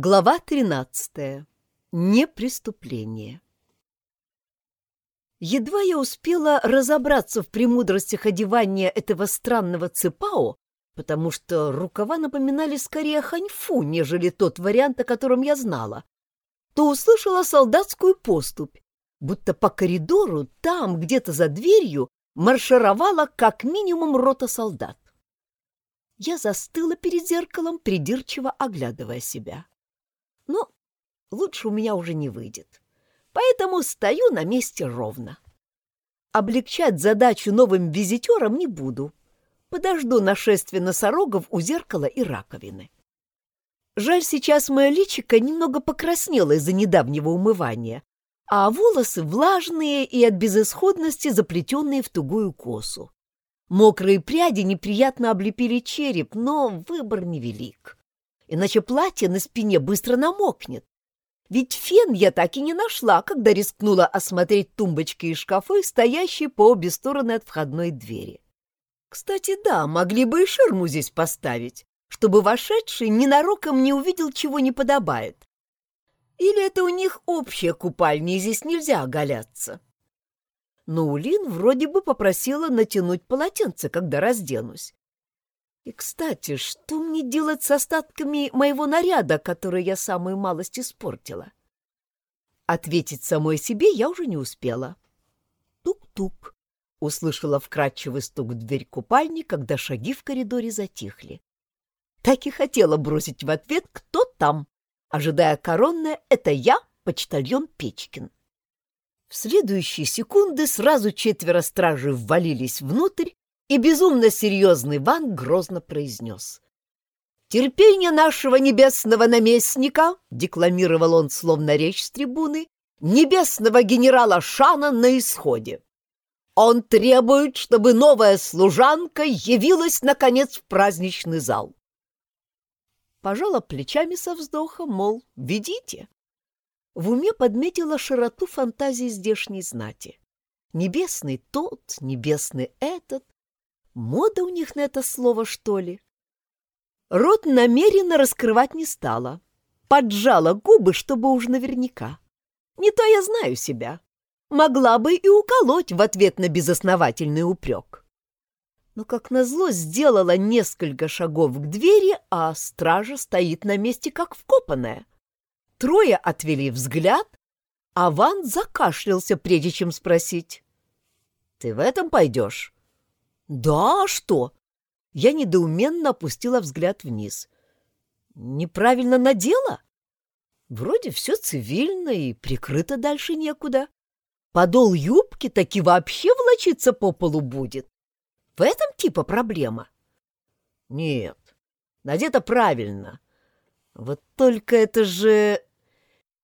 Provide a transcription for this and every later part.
Глава 13. Непреступление. Едва я успела разобраться в премудростях одевания этого странного цепао, потому что рукава напоминали скорее ханьфу, нежели тот вариант, о котором я знала, то услышала солдатскую поступь, будто по коридору, там, где-то за дверью, маршировала как минимум рота солдат. Я застыла перед зеркалом, придирчиво оглядывая себя. Лучше у меня уже не выйдет. Поэтому стою на месте ровно. Облегчать задачу новым визитерам не буду. Подожду нашествие носорогов у зеркала и раковины. Жаль, сейчас мое личико немного покраснело из-за недавнего умывания, а волосы влажные и от безысходности заплетенные в тугую косу. Мокрые пряди неприятно облепили череп, но выбор невелик иначе платье на спине быстро намокнет. Ведь фен я так и не нашла, когда рискнула осмотреть тумбочки и шкафы, стоящие по обе стороны от входной двери. Кстати, да, могли бы и ширму здесь поставить, чтобы вошедший ненароком не увидел, чего не подобает. Или это у них общая купальня, и здесь нельзя оголяться? Но Улин вроде бы попросила натянуть полотенце, когда разденусь. И, кстати, что мне делать с остатками моего наряда, который я самую малость испортила? Ответить самой себе я уже не успела. Тук-тук. Услышала вкрадчивый стук в дверь купальни, когда шаги в коридоре затихли. Так и хотела бросить в ответ «Кто там?», ожидая коронное «Это я, почтальон Печкин». В следующие секунды сразу четверо стражей ввалились внутрь и безумно серьезный Ван грозно произнес. «Терпение нашего небесного наместника», — декламировал он словно речь с трибуны, «небесного генерала Шана на исходе. Он требует, чтобы новая служанка явилась, наконец, в праздничный зал». Пожала плечами со вздохом, мол, ведите. В уме подметила широту фантазии здешней знати. Небесный тот, небесный этот, Мода у них на это слово, что ли? Рот намеренно раскрывать не стала. Поджала губы, чтобы уж наверняка. Не то я знаю себя. Могла бы и уколоть в ответ на безосновательный упрек. Но, как назло, сделала несколько шагов к двери, а стража стоит на месте, как вкопанная. Трое отвели взгляд, а Ван закашлялся, прежде чем спросить. «Ты в этом пойдешь?» «Да, что?» Я недоуменно опустила взгляд вниз. «Неправильно надела?» Вроде все цивильно и прикрыто дальше некуда. Подол юбки таки вообще влочиться по полу будет. В этом типа проблема? Нет, надето правильно. Вот только это же...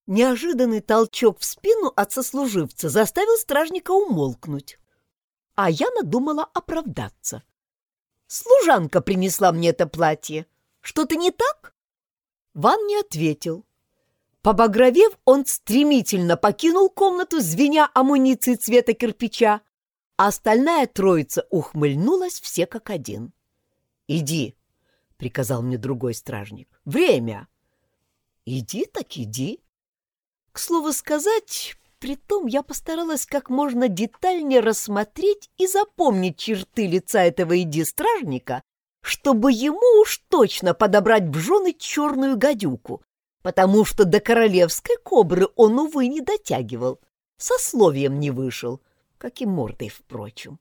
Неожиданный толчок в спину от сослуживца заставил стражника умолкнуть а я надумала оправдаться. «Служанка принесла мне это платье. Что-то не так?» Ван не ответил. Побагровев, он стремительно покинул комнату, звеня амуницией цвета кирпича, а остальная троица ухмыльнулась все как один. «Иди», — приказал мне другой стражник, — «время». «Иди так иди». К слову сказать, Притом я постаралась как можно детальнее рассмотреть и запомнить черты лица этого иди-стражника, чтобы ему уж точно подобрать в жены черную гадюку, потому что до королевской кобры он, увы, не дотягивал, со словием не вышел, как и мордой, впрочем.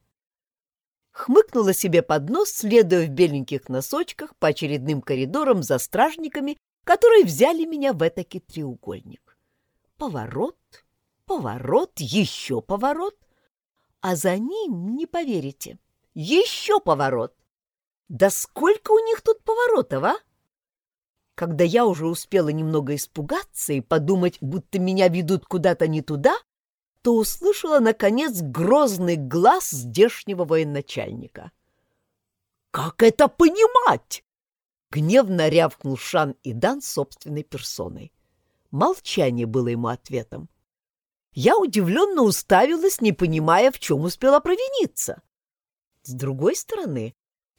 Хмыкнула себе под нос, следуя в беленьких носочках по очередным коридорам за стражниками, которые взяли меня в этакий треугольник. Поворот, Поворот, еще поворот. А за ним, не поверите, еще поворот. Да сколько у них тут поворотов, а? Когда я уже успела немного испугаться и подумать, будто меня ведут куда-то не туда, то услышала, наконец, грозный глаз здешнего военачальника. «Как это понимать?» — гневно рявкнул Шан и Дан собственной персоной. Молчание было ему ответом. Я удивленно уставилась, не понимая, в чем успела провиниться. С другой стороны,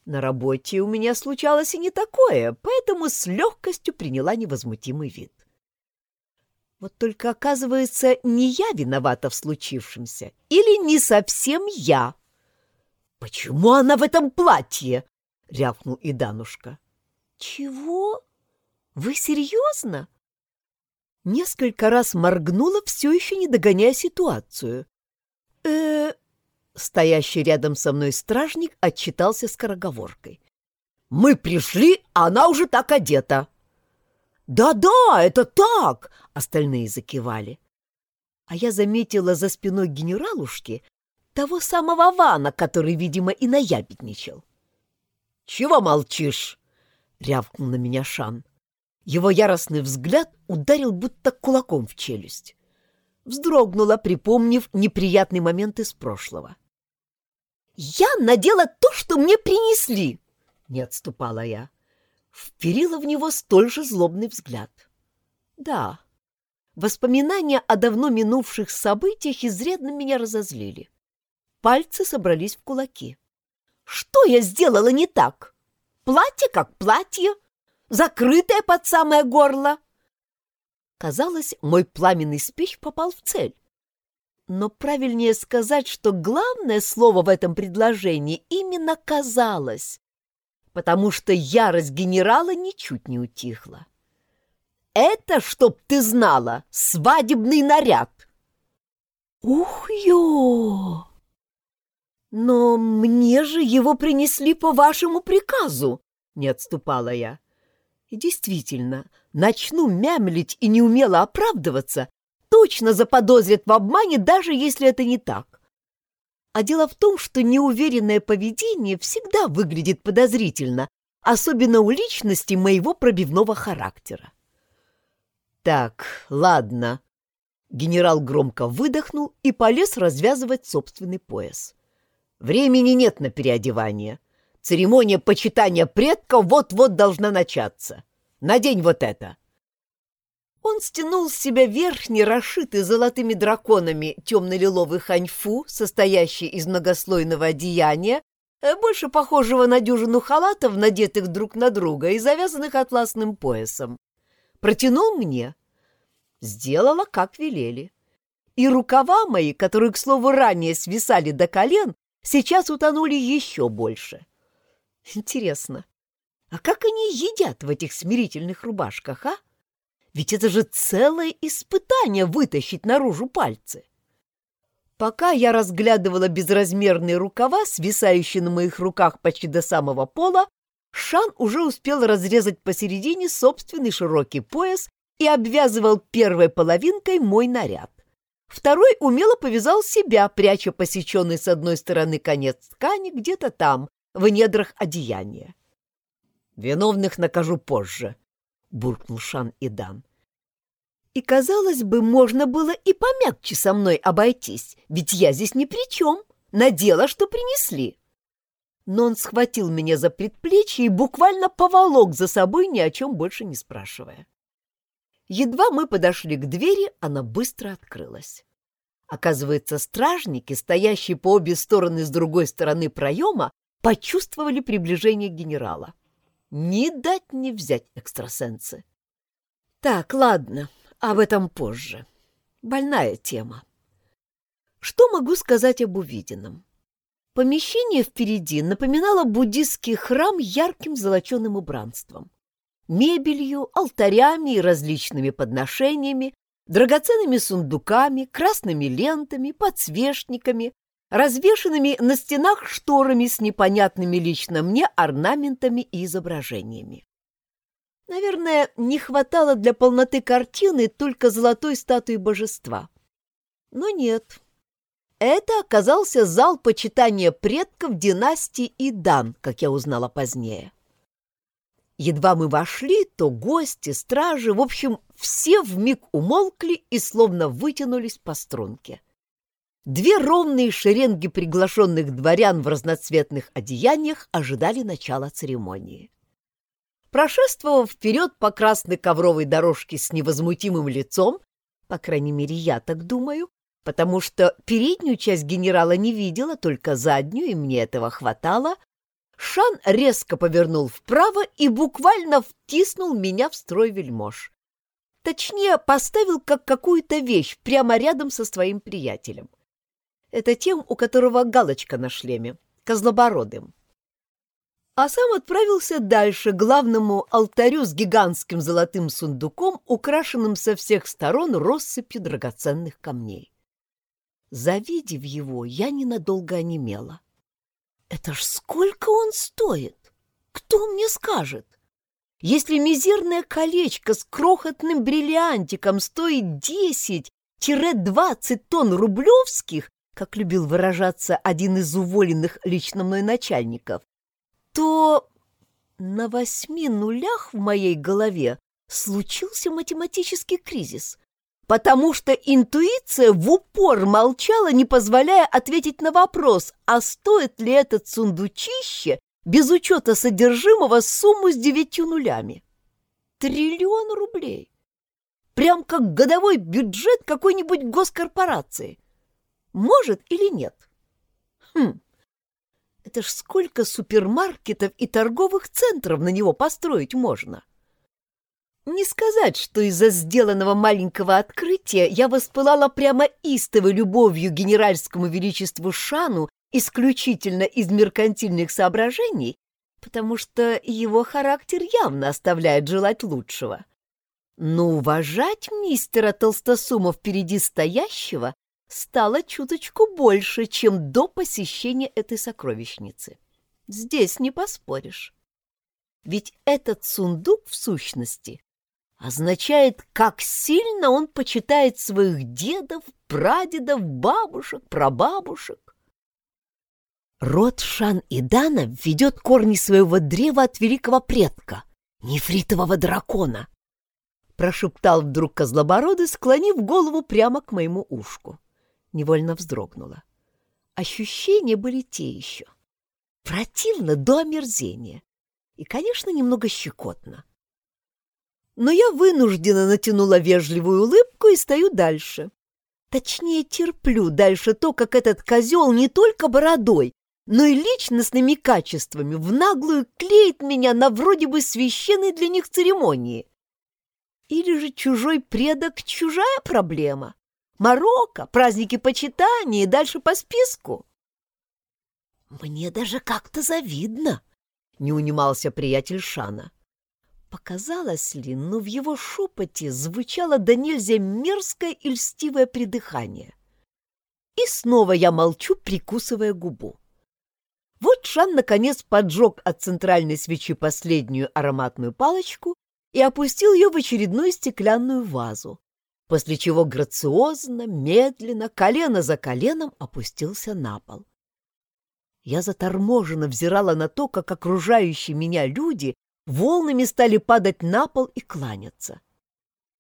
На работе у меня случалось и не такое, поэтому с легкостью приняла невозмутимый вид. Вот только, оказывается, не я виновата в случившемся. Или не совсем я. «Почему она в этом платье?» — рявкнул и Данушка. «Чего? Вы серьезно?» Несколько раз моргнула, все еще не догоняя ситуацию. э Стоящий рядом со мной стражник отчитался скороговоркой. «Мы пришли, а она уже так одета!» «Да-да, это так!» — остальные закивали. А я заметила за спиной генералушки того самого Вана, который, видимо, и наябедничал. «Чего молчишь?» — рявкнул на меня Шан. Его яростный взгляд ударил будто кулаком в челюсть. Вздрогнула, припомнив неприятный момент из прошлого. «Я надела то, что мне принесли!» — не отступала я вперила в него столь же злобный взгляд. Да, воспоминания о давно минувших событиях изрядно меня разозлили. Пальцы собрались в кулаки. Что я сделала не так? Платье как платье, закрытое под самое горло. Казалось, мой пламенный спич попал в цель. Но правильнее сказать, что главное слово в этом предложении именно «казалось», потому что ярость генерала ничуть не утихла. «Это, чтоб ты знала, свадебный наряд!» «Ух ё!» «Но мне же его принесли по вашему приказу!» — не отступала я. И действительно, начну мямлить и неумело оправдываться, точно заподозрят в обмане, даже если это не так. А дело в том, что неуверенное поведение всегда выглядит подозрительно, особенно у личности моего пробивного характера. «Так, ладно». Генерал громко выдохнул и полез развязывать собственный пояс. «Времени нет на переодевание. Церемония почитания предков вот-вот должна начаться. Надень вот это». Он стянул с себя верхний, расшитый золотыми драконами темно-лиловый ханьфу, состоящий из многослойного одеяния, э, больше похожего на дюжину халатов, надетых друг на друга и завязанных атласным поясом. Протянул мне. Сделала, как велели. И рукава мои, которые, к слову, ранее свисали до колен, сейчас утонули еще больше. Интересно, а как они едят в этих смирительных рубашках, а? Ведь это же целое испытание вытащить наружу пальцы. Пока я разглядывала безразмерные рукава, свисающие на моих руках почти до самого пола, Шан уже успел разрезать посередине собственный широкий пояс и обвязывал первой половинкой мой наряд. Второй умело повязал себя, пряча посеченный с одной стороны конец ткани где-то там, в недрах одеяния. «Виновных накажу позже», буркнул Шан и Дан. И, казалось бы, можно было и помягче со мной обойтись, ведь я здесь ни при чем, надела, что принесли. Но он схватил меня за предплечье и буквально поволок за собой, ни о чем больше не спрашивая. Едва мы подошли к двери, она быстро открылась. Оказывается, стражники, стоящие по обе стороны с другой стороны проема, почувствовали приближение генерала. Не дать не взять экстрасенсы. Так, ладно, об этом позже. Больная тема. Что могу сказать об увиденном? Помещение впереди напоминало буддистский храм ярким золоченым убранством. Мебелью, алтарями и различными подношениями, драгоценными сундуками, красными лентами, подсвечниками, развешанными на стенах шторами с непонятными лично мне орнаментами и изображениями. Наверное, не хватало для полноты картины только золотой статуи божества. Но нет. Это оказался зал почитания предков династии Идан, как я узнала позднее. Едва мы вошли, то гости, стражи, в общем, все вмиг умолкли и словно вытянулись по струнке. Две ровные шеренги приглашенных дворян в разноцветных одеяниях ожидали начала церемонии. Прошествовав вперед по красной ковровой дорожке с невозмутимым лицом, по крайней мере, я так думаю, потому что переднюю часть генерала не видела, только заднюю, и мне этого хватало, Шан резко повернул вправо и буквально втиснул меня в строй вельмож. Точнее, поставил как какую-то вещь прямо рядом со своим приятелем. Это тем, у которого галочка на шлеме, козлобородым. А сам отправился дальше, к главному алтарю с гигантским золотым сундуком, украшенным со всех сторон россыпью драгоценных камней. Завидев его, я ненадолго онемела. Это ж сколько он стоит? Кто мне скажет? Если мизерное колечко с крохотным бриллиантиком стоит 10-20 тонн рублевских, как любил выражаться один из уволенных лично мной начальников, то на восьми нулях в моей голове случился математический кризис, потому что интуиция в упор молчала, не позволяя ответить на вопрос, а стоит ли этот сундучище без учета содержимого сумму с девятью нулями. Триллион рублей. Прям как годовой бюджет какой-нибудь госкорпорации. Может или нет? Хм, это ж сколько супермаркетов и торговых центров на него построить можно. Не сказать, что из-за сделанного маленького открытия я воспылала прямо истовой любовью генеральскому величеству Шану исключительно из меркантильных соображений, потому что его характер явно оставляет желать лучшего. Но уважать мистера Толстосума впереди стоящего стало чуточку больше, чем до посещения этой сокровищницы. Здесь не поспоришь. Ведь этот сундук, в сущности, означает, как сильно он почитает своих дедов, прадедов, бабушек, прабабушек. Род Шан и Дана ведет корни своего древа от великого предка, нефритового дракона, прошептал вдруг Козлобородый, склонив голову прямо к моему ушку. Невольно вздрогнула. Ощущения были те еще. Противно до омерзения. И, конечно, немного щекотно. Но я вынужденно натянула вежливую улыбку и стою дальше. Точнее, терплю дальше то, как этот козел не только бородой, но и личностными качествами в наглую клеит меня на вроде бы священной для них церемонии. Или же чужой предок — чужая проблема? Марокко, праздники почитания и дальше по списку? Мне даже как-то завидно, — не унимался приятель Шана. Показалось ли, но в его шепоте звучало до нельзя мерзкое и льстивое придыхание. И снова я молчу, прикусывая губу. Вот Шан, наконец, поджег от центральной свечи последнюю ароматную палочку и опустил ее в очередную стеклянную вазу, после чего грациозно, медленно, колено за коленом опустился на пол. Я заторможенно взирала на то, как окружающие меня люди волнами стали падать на пол и кланяться.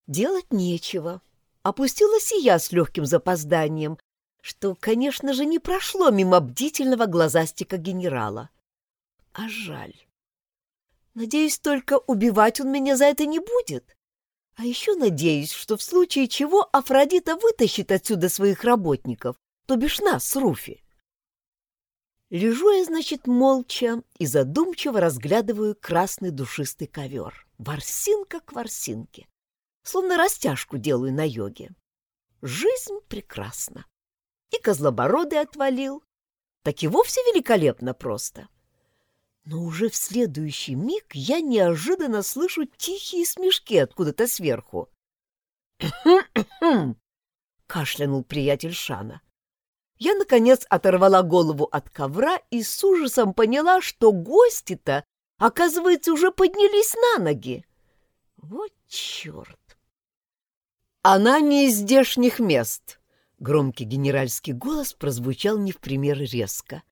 Делать нечего. Опустилась и я с легким запозданием, что, конечно же, не прошло мимо бдительного глазастика генерала. А жаль. Надеюсь, только убивать он меня за это не будет. А еще надеюсь, что в случае чего Афродита вытащит отсюда своих работников, то бишь нас с Руфи. Лежу я, значит, молча и задумчиво разглядываю красный душистый ковер. Ворсинка к ворсинке. Словно растяжку делаю на йоге. Жизнь прекрасна и козлобородый отвалил. Так и вовсе великолепно просто. Но уже в следующий миг я неожиданно слышу тихие смешки откуда-то сверху. кашлянул приятель Шана. Я, наконец, оторвала голову от ковра и с ужасом поняла, что гости-то, оказывается, уже поднялись на ноги. Вот черт! Она не из здешних мест, Громкий генеральский голос прозвучал не в пример резко.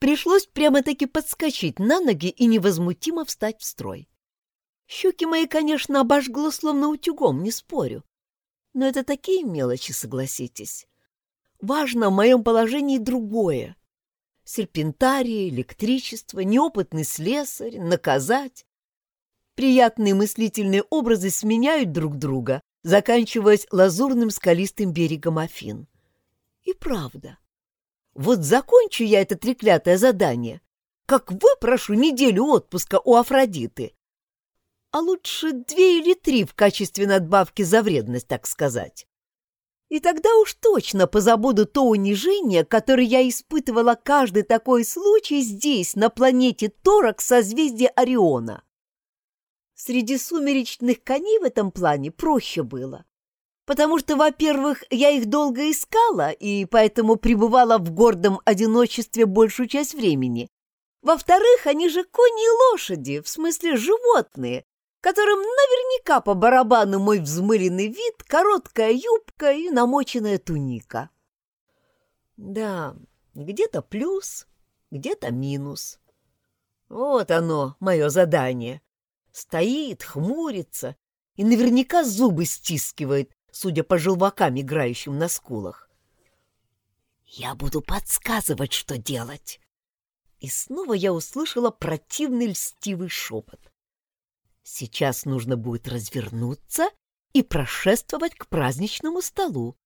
Пришлось прямо-таки подскочить на ноги и невозмутимо встать в строй. Щеки мои, конечно, обожгло словно утюгом, не спорю. Но это такие мелочи, согласитесь. Важно в моем положении другое. Серпентарии, электричество, неопытный слесарь, наказать. Приятные мыслительные образы сменяют друг друга, заканчиваясь лазурным скалистым берегом Афин. И правда. Вот закончу я это треклятое задание, как выпрошу неделю отпуска у Афродиты. А лучше две или три в качестве надбавки за вредность, так сказать. И тогда уж точно позабуду то унижение, которое я испытывала каждый такой случай здесь, на планете Торок созвездия Ориона. Среди сумеречных коней в этом плане проще было, потому что, во-первых, я их долго искала и поэтому пребывала в гордом одиночестве большую часть времени. Во-вторых, они же кони и лошади, в смысле животные, которым наверняка по барабану мой взмыленный вид, короткая юбка и намоченная туника. Да, где-то плюс, где-то минус. Вот оно, мое задание. Стоит, хмурится и наверняка зубы стискивает, судя по желвакам, играющим на скулах. Я буду подсказывать, что делать. И снова я услышала противный льстивый шепот. Сейчас нужно будет развернуться и прошествовать к праздничному столу.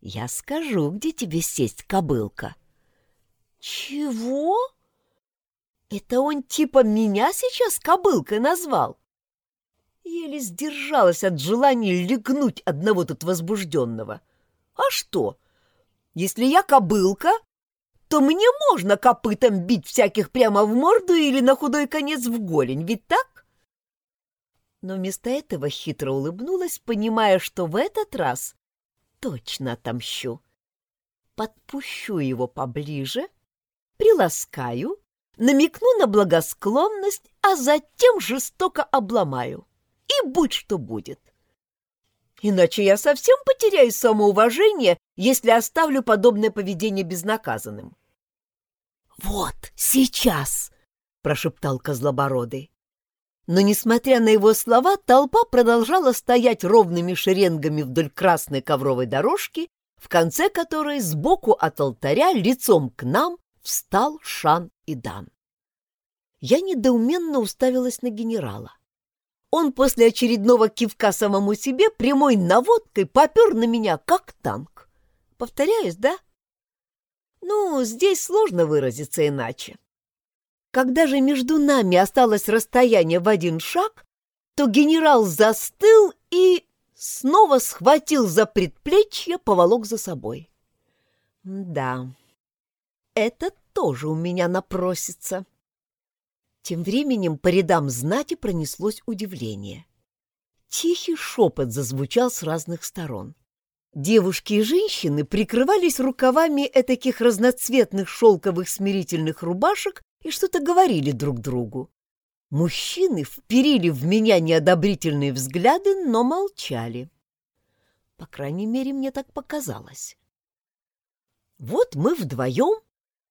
Я скажу, где тебе сесть, кобылка. Чего? Это он типа меня сейчас кобылкой назвал? Еле сдержалась от желания легнуть одного тут возбужденного. А что? Если я кобылка, то мне можно копытом бить всяких прямо в морду или на худой конец в голень, ведь так? но вместо этого хитро улыбнулась, понимая, что в этот раз точно отомщу. Подпущу его поближе, приласкаю, намекну на благосклонность, а затем жестоко обломаю. И будь что будет. Иначе я совсем потеряю самоуважение, если оставлю подобное поведение безнаказанным. — Вот, сейчас! — прошептал Козлобородый. Но, несмотря на его слова, толпа продолжала стоять ровными шеренгами вдоль красной ковровой дорожки, в конце которой сбоку от алтаря лицом к нам встал Шан и Дан. Я недоуменно уставилась на генерала. Он после очередного кивка самому себе прямой наводкой попер на меня, как танк. Повторяюсь, да? Ну, здесь сложно выразиться иначе. Когда же между нами осталось расстояние в один шаг, то генерал застыл и снова схватил за предплечье, поволок за собой. Да, это тоже у меня напросится. Тем временем по рядам знати пронеслось удивление. Тихий шепот зазвучал с разных сторон. Девушки и женщины прикрывались рукавами этаких разноцветных шелковых смирительных рубашек и что-то говорили друг другу. Мужчины вперили в меня неодобрительные взгляды, но молчали. По крайней мере, мне так показалось. Вот мы вдвоем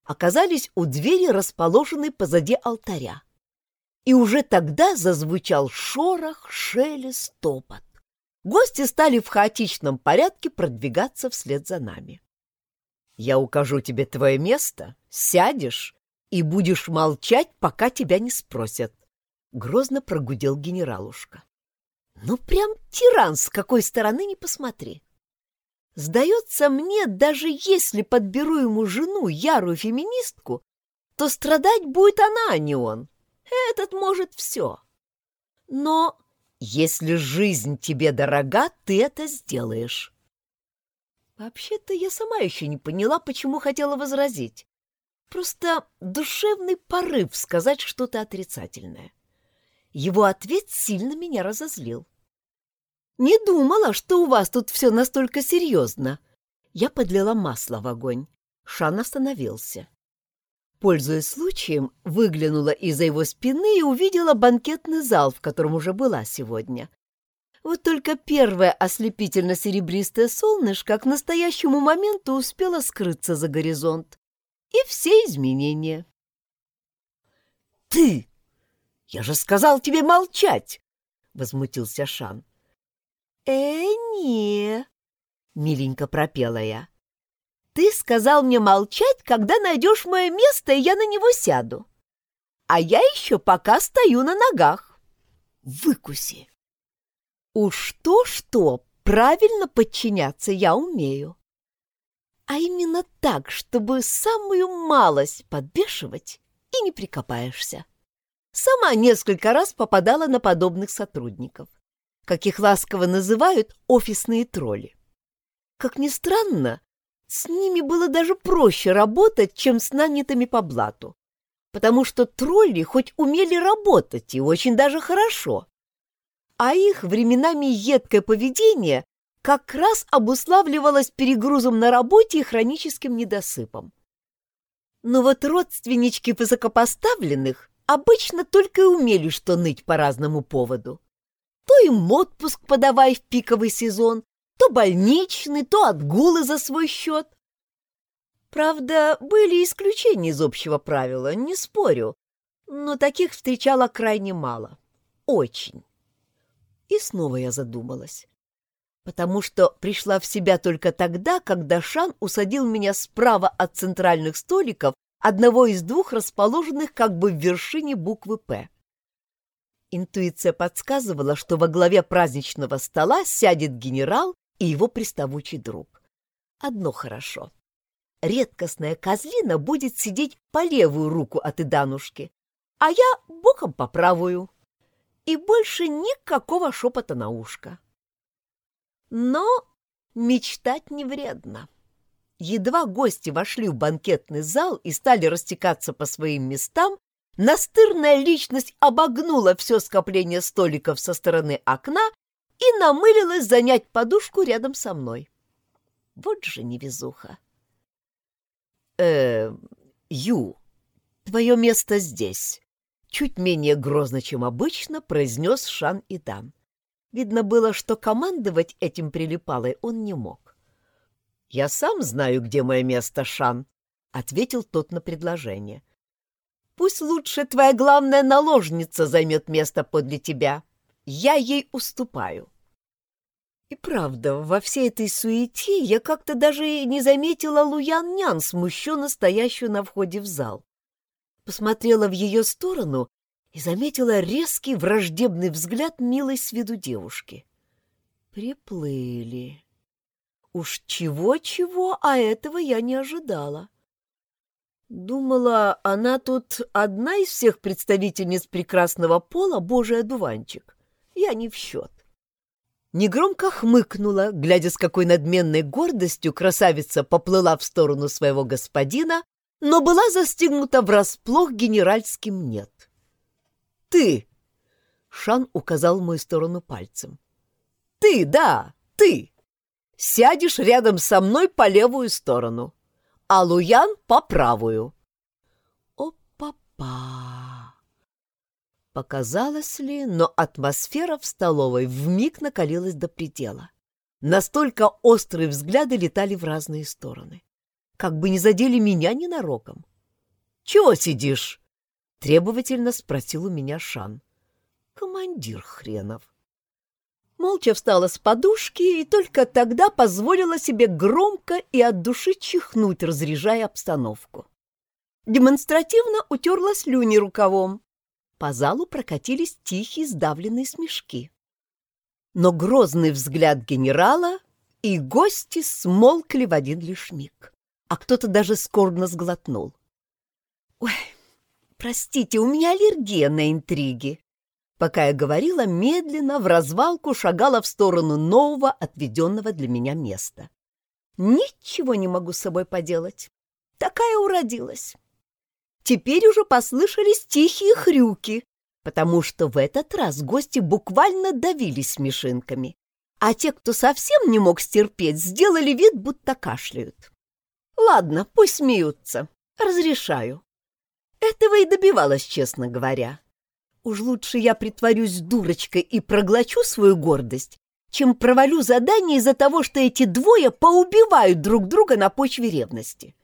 оказались у двери, расположенной позади алтаря. И уже тогда зазвучал шорох, шелест, топот. Гости стали в хаотичном порядке продвигаться вслед за нами. «Я укажу тебе твое место, сядешь и будешь молчать, пока тебя не спросят», — грозно прогудел генералушка. «Ну, прям тиран, с какой стороны не посмотри. Сдается мне, даже если подберу ему жену, ярую феминистку, то страдать будет она, а не он. Этот может все. Но если жизнь тебе дорога, ты это сделаешь». Вообще-то я сама еще не поняла, почему хотела возразить. Просто душевный порыв сказать что-то отрицательное. Его ответ сильно меня разозлил. «Не думала, что у вас тут все настолько серьезно». Я подлила масло в огонь. Шан остановился. Пользуясь случаем, выглянула из-за его спины и увидела банкетный зал, в котором уже была сегодня. Вот только первое ослепительно-серебристое солнышко к настоящему моменту успело скрыться за горизонт и все изменения. «Ты! Я же сказал тебе молчать!» — возмутился Шан. «Э, не!» — миленько пропела я. «Ты сказал мне молчать, когда найдешь мое место, и я на него сяду. А я еще пока стою на ногах. Выкуси!» Уж то-что, правильно подчиняться я умею а именно так, чтобы самую малость подбешивать и не прикопаешься. Сама несколько раз попадала на подобных сотрудников, как их ласково называют офисные тролли. Как ни странно, с ними было даже проще работать, чем с нанятыми по блату, потому что тролли хоть умели работать и очень даже хорошо, а их временами едкое поведение как раз обуславливалось перегрузом на работе и хроническим недосыпом. Но вот родственнички высокопоставленных обычно только и умели что ныть по разному поводу. То им отпуск подавай в пиковый сезон, то больничный, то отгулы за свой счет. Правда, были исключения из общего правила, не спорю, но таких встречала крайне мало. Очень. И снова я задумалась. Потому что пришла в себя только тогда, когда Шан усадил меня справа от центральных столиков одного из двух расположенных как бы в вершине буквы «П». Интуиция подсказывала, что во главе праздничного стола сядет генерал и его приставучий друг. Одно хорошо. Редкостная козлина будет сидеть по левую руку от Иданушки, а я боком по правую и больше никакого шепота на ушко. Но мечтать не вредно. Едва гости вошли в банкетный зал и стали растекаться по своим местам, настырная личность обогнула все скопление столиков со стороны окна и намылилась занять подушку рядом со мной. Вот же невезуха. э Ю, твое место здесь чуть менее грозно, чем обычно, произнес Шан Идан. Видно было, что командовать этим прилипалой он не мог. «Я сам знаю, где мое место, Шан», — ответил тот на предложение. «Пусть лучше твоя главная наложница займет место подле тебя. Я ей уступаю». И правда, во всей этой суете я как-то даже не заметила Луян-нян, смущенно стоящую на входе в зал посмотрела в ее сторону и заметила резкий враждебный взгляд милой с виду девушки. Приплыли. Уж чего-чего, а этого я не ожидала. Думала, она тут одна из всех представительниц прекрасного пола, божий одуванчик. Я не в счет. Негромко хмыкнула, глядя, с какой надменной гордостью красавица поплыла в сторону своего господина, но была застигнута врасплох генеральским «нет». «Ты!» — Шан указал в мою сторону пальцем. «Ты, да, ты! Сядешь рядом со мной по левую сторону, а Луян — по правую». «О-папа!» Показалось ли, но атмосфера в столовой вмиг накалилась до предела. Настолько острые взгляды летали в разные стороны как бы не задели меня ненароком. — Чего сидишь? — требовательно спросил у меня Шан. — Командир хренов. Молча встала с подушки и только тогда позволила себе громко и от души чихнуть, разряжая обстановку. Демонстративно утерла слюни рукавом. По залу прокатились тихие сдавленные смешки. Но грозный взгляд генерала и гости смолкли в один лишь миг а кто-то даже скорбно сглотнул. «Ой, простите, у меня аллергия на интриги». Пока я говорила, медленно в развалку шагала в сторону нового, отведенного для меня места. Ничего не могу с собой поделать. Такая уродилась. Теперь уже послышались тихие хрюки, потому что в этот раз гости буквально давились смешинками, а те, кто совсем не мог стерпеть, сделали вид, будто кашляют. Ладно, пусть смеются. Разрешаю. Этого и добивалась, честно говоря. Уж лучше я притворюсь дурочкой и проглочу свою гордость, чем провалю задание из-за того, что эти двое поубивают друг друга на почве ревности.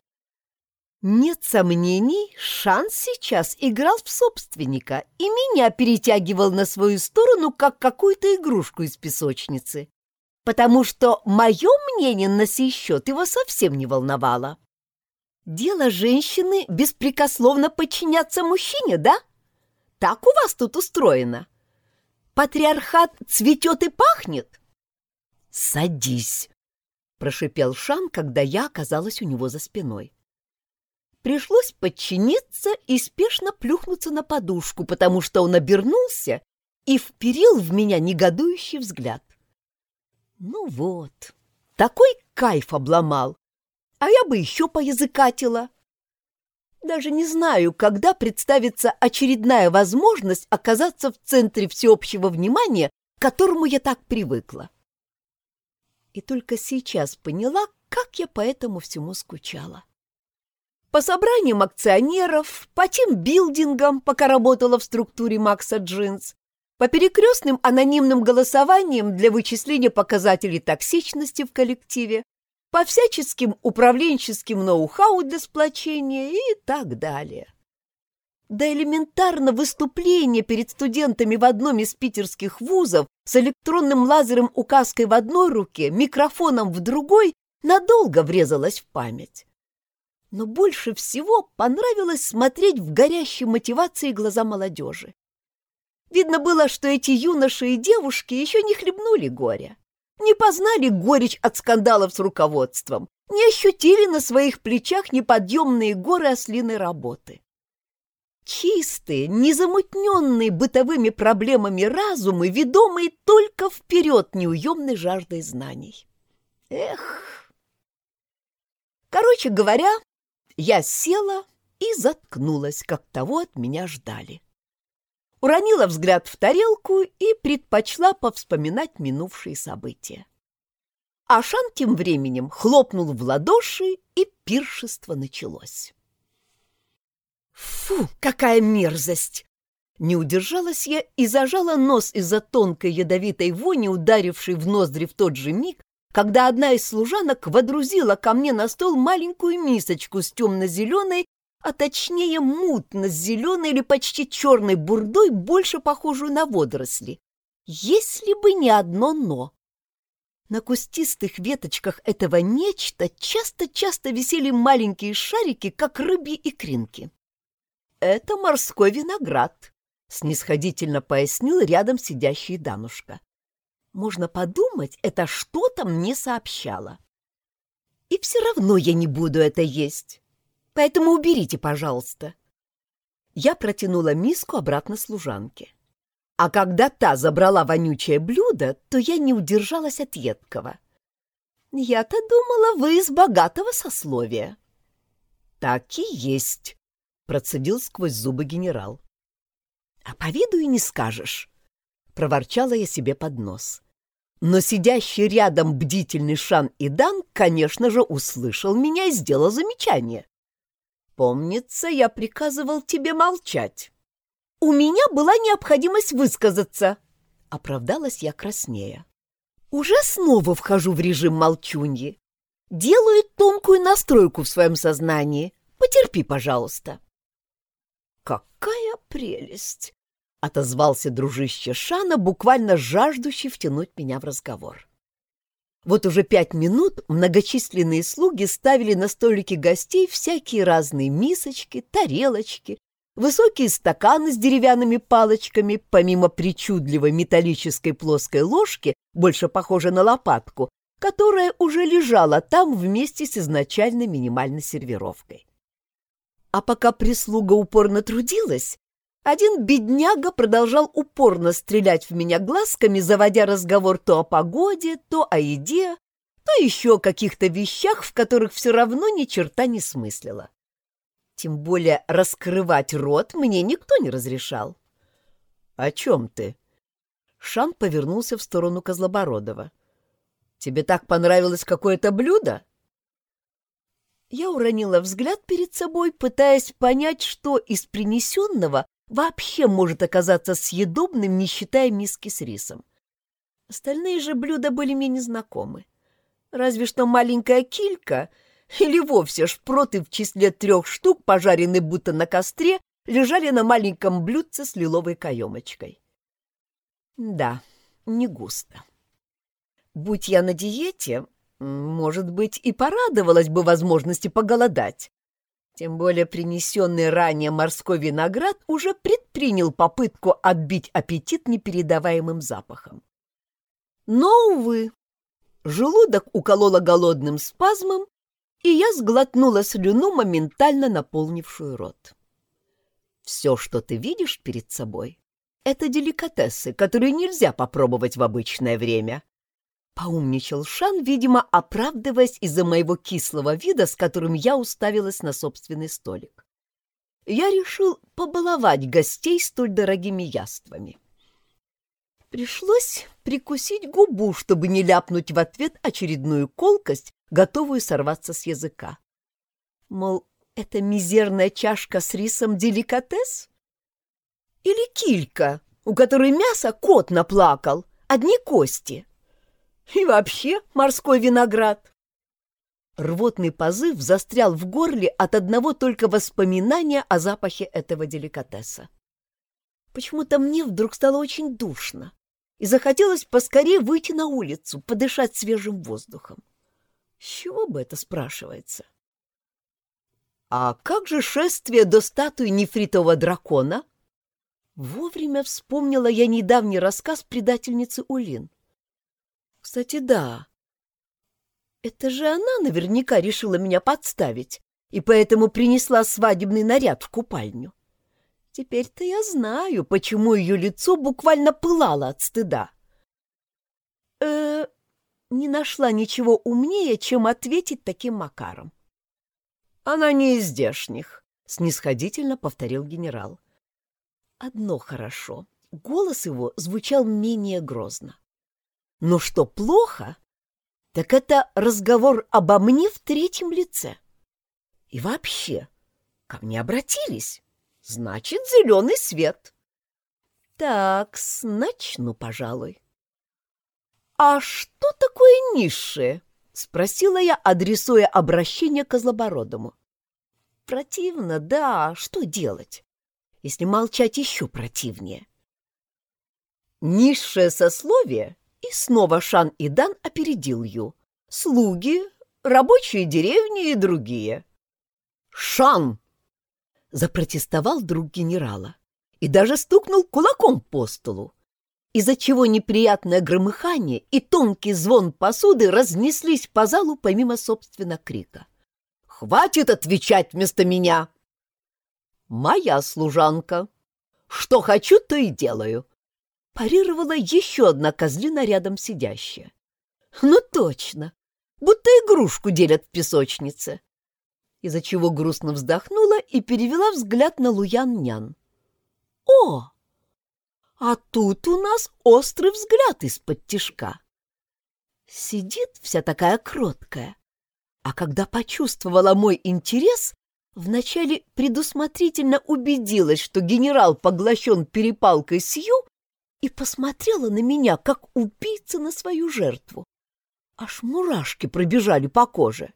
Нет сомнений, шанс сейчас играл в собственника и меня перетягивал на свою сторону, как какую-то игрушку из песочницы потому что мое мнение на сей счет его совсем не волновало. Дело женщины беспрекословно подчиняться мужчине, да? Так у вас тут устроено. Патриархат цветет и пахнет? Садись, прошипел Шан, когда я оказалась у него за спиной. Пришлось подчиниться и спешно плюхнуться на подушку, потому что он обернулся и вперил в меня негодующий взгляд. Ну вот, такой кайф обломал, а я бы еще поязыкатила. Даже не знаю, когда представится очередная возможность оказаться в центре всеобщего внимания, к которому я так привыкла. И только сейчас поняла, как я по этому всему скучала. По собраниям акционеров, по тем билдингам, пока работала в структуре Макса Джинс, по перекрестным анонимным голосованиям для вычисления показателей токсичности в коллективе, по всяческим управленческим ноу-хау для сплочения и так далее. Да элементарно выступление перед студентами в одном из питерских вузов с электронным лазером указкой в одной руке, микрофоном в другой надолго врезалось в память. Но больше всего понравилось смотреть в горящей мотивации глаза молодежи. Видно было, что эти юноши и девушки еще не хлебнули горя не познали горечь от скандалов с руководством, не ощутили на своих плечах неподъемные горы ослиной работы. Чистые, незамутненные бытовыми проблемами разумы, ведомые только вперед неуемной жаждой знаний. Эх! Короче говоря, я села и заткнулась, как того от меня ждали уронила взгляд в тарелку и предпочла повспоминать минувшие события. Ашан тем временем хлопнул в ладоши, и пиршество началось. «Фу, какая мерзость!» Не удержалась я и зажала нос из-за тонкой ядовитой вони, ударившей в ноздри в тот же миг, когда одна из служанок водрузила ко мне на стол маленькую мисочку с темно-зеленой а точнее мутно-зеленой или почти черной бурдой, больше похожую на водоросли. Если бы не одно «но». На кустистых веточках этого нечто часто-часто висели маленькие шарики, как рыбьи икринки. «Это морской виноград», — снисходительно пояснил рядом сидящий Данушка. «Можно подумать, это что-то мне сообщало. И все равно я не буду это есть поэтому уберите, пожалуйста». Я протянула миску обратно служанке. А когда та забрала вонючее блюдо, то я не удержалась от едкого. «Я-то думала, вы из богатого сословия». «Так и есть», — процедил сквозь зубы генерал. «А по виду и не скажешь», — проворчала я себе под нос. Но сидящий рядом бдительный Шан Идан, конечно же, услышал меня и сделал замечание. Помнится, я приказывал тебе молчать. У меня была необходимость высказаться, оправдалась я краснея. Уже снова вхожу в режим молчуньи. Делаю тонкую настройку в своем сознании. Потерпи, пожалуйста. Какая прелесть! отозвался дружище Шана, буквально жаждущий втянуть меня в разговор. Вот уже пять минут многочисленные слуги ставили на столики гостей всякие разные мисочки, тарелочки, высокие стаканы с деревянными палочками, помимо причудливой металлической плоской ложки, больше похожей на лопатку, которая уже лежала там вместе с изначальной минимальной сервировкой. А пока прислуга упорно трудилась, один бедняга продолжал упорно стрелять в меня глазками, заводя разговор то о погоде, то о еде, то еще о каких-то вещах, в которых все равно ни черта не смыслила. Тем более раскрывать рот мне никто не разрешал. — О чем ты? Шан повернулся в сторону Козлобородова. — Тебе так понравилось какое-то блюдо? Я уронила взгляд перед собой, пытаясь понять, что из принесенного вообще может оказаться съедобным, не считая миски с рисом. Остальные же блюда были мне незнакомы. Разве что маленькая килька или вовсе шпроты в числе трех штук, пожаренные будто на костре, лежали на маленьком блюдце с лиловой каемочкой. Да, не густо. Будь я на диете, может быть, и порадовалась бы возможности поголодать. Тем более принесенный ранее морской виноград уже предпринял попытку отбить аппетит непередаваемым запахом. Но, увы, желудок уколола голодным спазмом, и я сглотнула слюну, моментально наполнившую рот. Все, что ты видишь перед собой, это деликатесы, которые нельзя попробовать в обычное время. Поумничал Шан, видимо, оправдываясь из-за моего кислого вида, с которым я уставилась на собственный столик. Я решил побаловать гостей столь дорогими яствами. Пришлось прикусить губу, чтобы не ляпнуть в ответ очередную колкость, готовую сорваться с языка. Мол, это мизерная чашка с рисом деликатес? Или килька, у которой мясо кот наплакал, одни кости? И вообще морской виноград. Рвотный позыв застрял в горле от одного только воспоминания о запахе этого деликатеса. Почему-то мне вдруг стало очень душно, и захотелось поскорее выйти на улицу, подышать свежим воздухом. С чего бы это спрашивается? А как же шествие до статуи нефритового дракона? Вовремя вспомнила я недавний рассказ предательницы Улин. Кстати, да. Это же она наверняка решила меня подставить и поэтому принесла свадебный наряд в купальню. Теперь-то я знаю, почему ее лицо буквально пылало от стыда. э не нашла ничего умнее, чем ответить таким макаром. «Она не из здешних», — снисходительно повторил генерал. Одно хорошо. Голос его звучал менее грозно. Но что плохо, так это разговор обо мне в третьем лице. И вообще, ко мне обратились. Значит, зеленый свет. Так, начну, пожалуй. «А что такое низшее?» — спросила я, адресуя обращение к Злобородому. «Противно, да. Что делать? Если молчать еще противнее». Низшее сословие и снова Шан и Дан опередил Ю. Слуги, рабочие деревни и другие. «Шан!» — запротестовал друг генерала и даже стукнул кулаком по столу, из-за чего неприятное громыхание и тонкий звон посуды разнеслись по залу помимо собственно крика. «Хватит отвечать вместо меня!» «Моя служанка. Что хочу, то и делаю», парировала еще одна козлина рядом сидящая. Ну точно, будто игрушку делят в песочнице. Из-за чего грустно вздохнула и перевела взгляд на Луян-нян. О! А тут у нас острый взгляд из-под тишка. Сидит вся такая кроткая. А когда почувствовала мой интерес, вначале предусмотрительно убедилась, что генерал поглощен перепалкой с Ю, и посмотрела на меня, как убийца на свою жертву. Аж мурашки пробежали по коже.